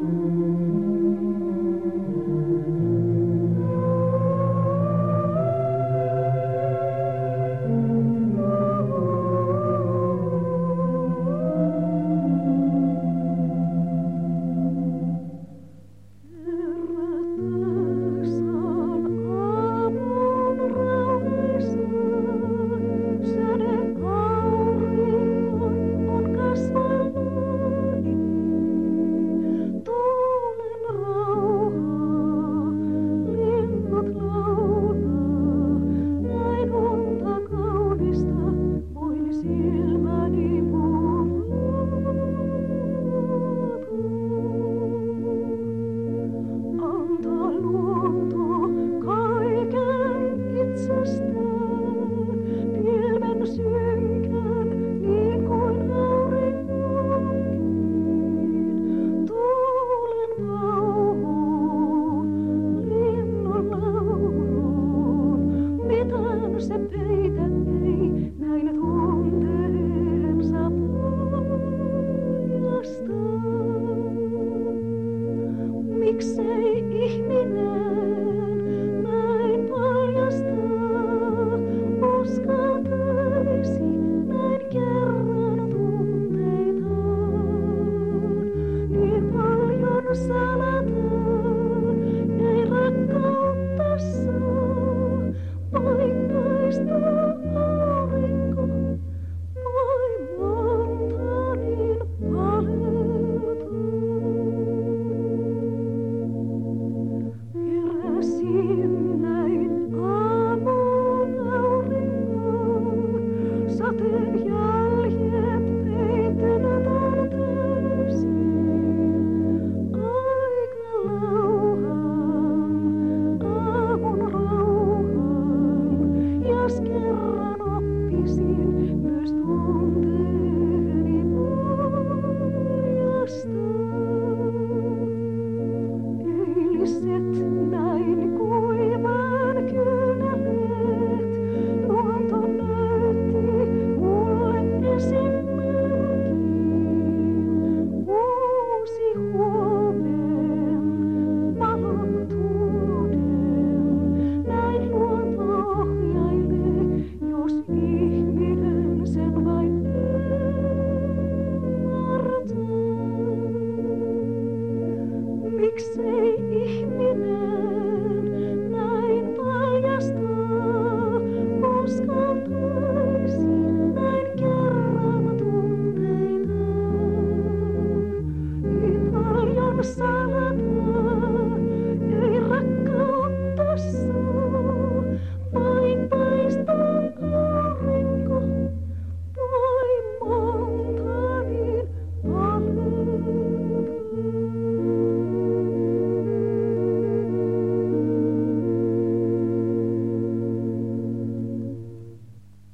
Mm-hmm. Silmäni Thank. ich mich.